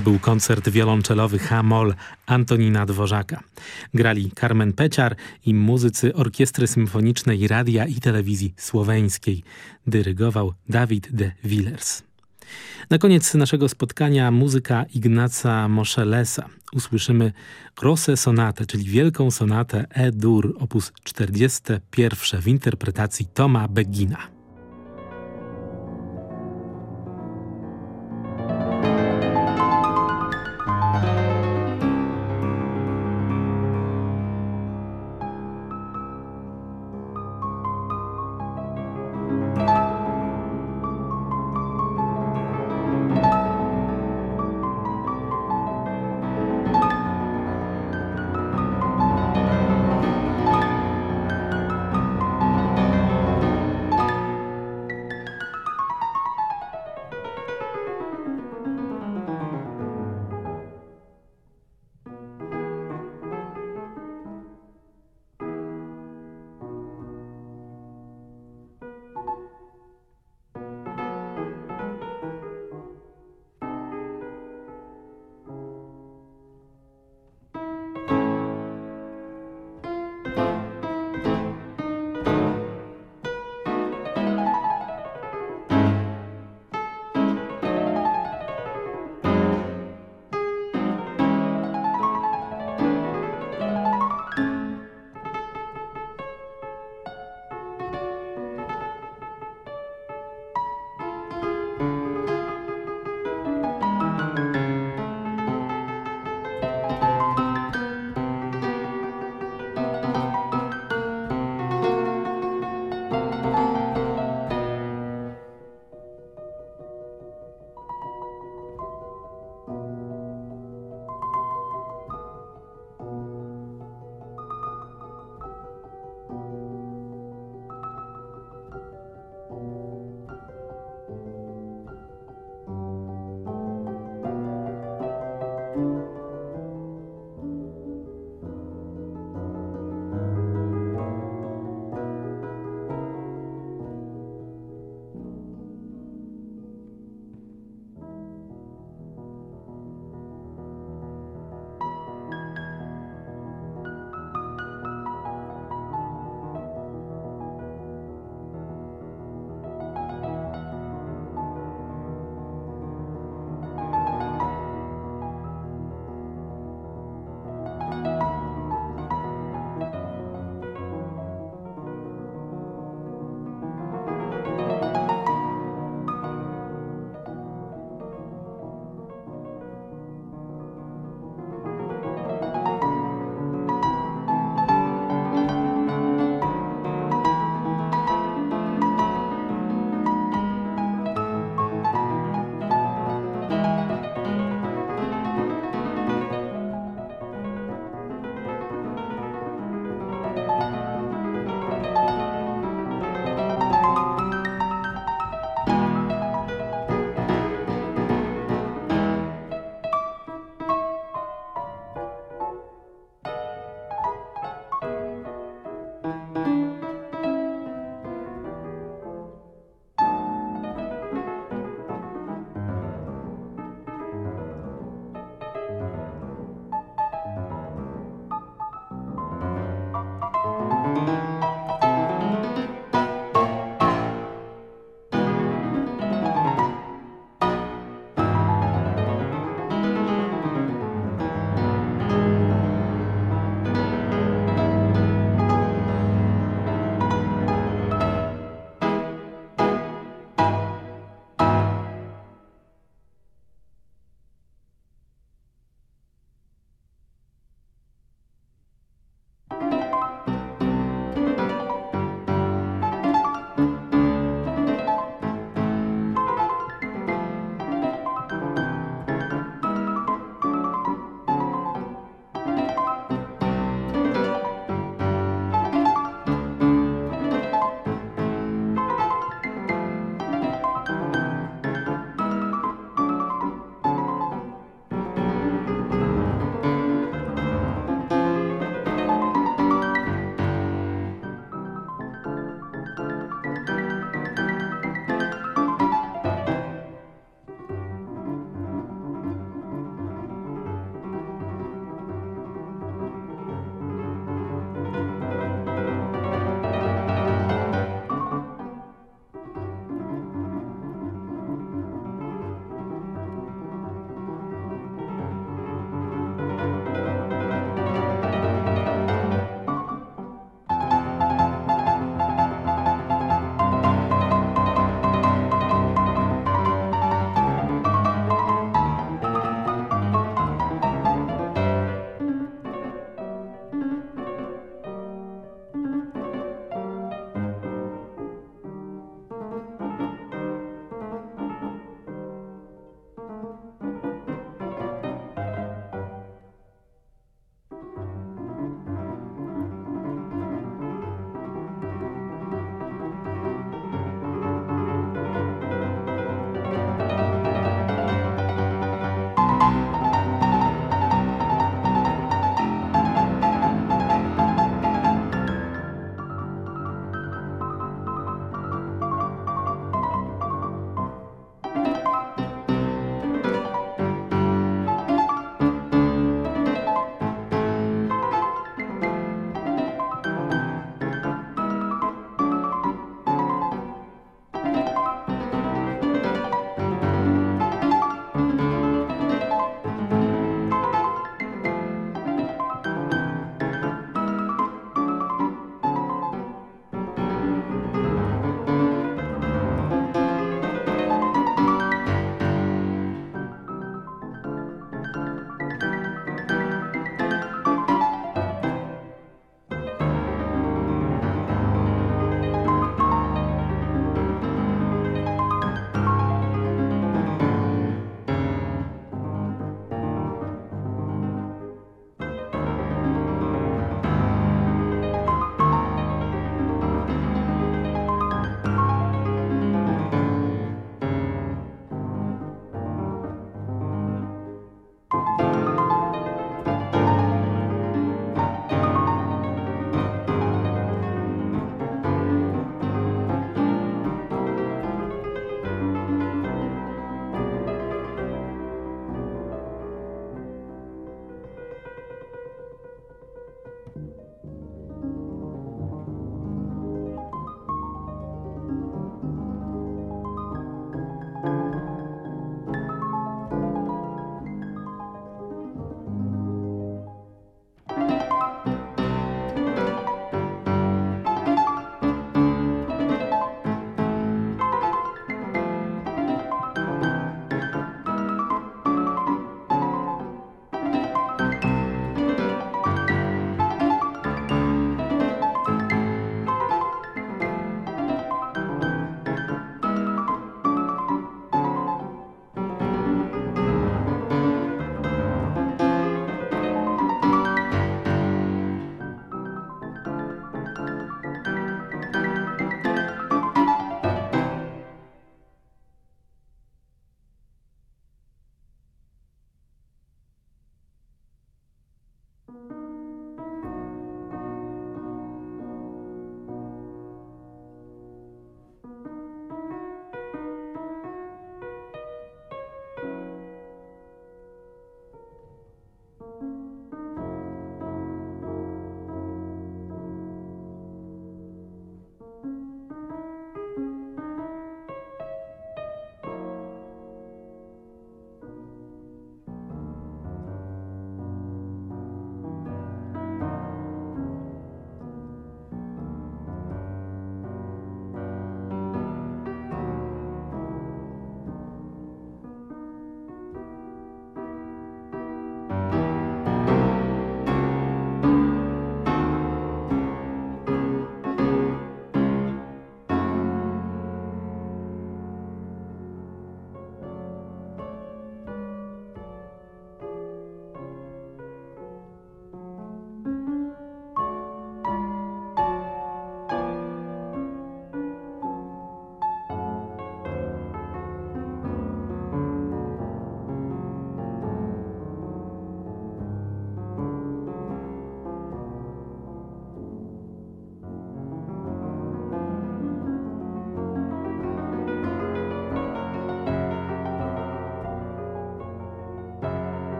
To był koncert wiolonczelowy H-moll Antonina Dworzaka. Grali Carmen Peciar i muzycy Orkiestry Symfonicznej Radia i Telewizji Słoweńskiej. Dyrygował Dawid de Villers. Na koniec naszego spotkania muzyka Ignaca Moszelesa. Usłyszymy Grosse Sonatę, czyli Wielką Sonatę E-dur op. 41 w interpretacji Toma Begina.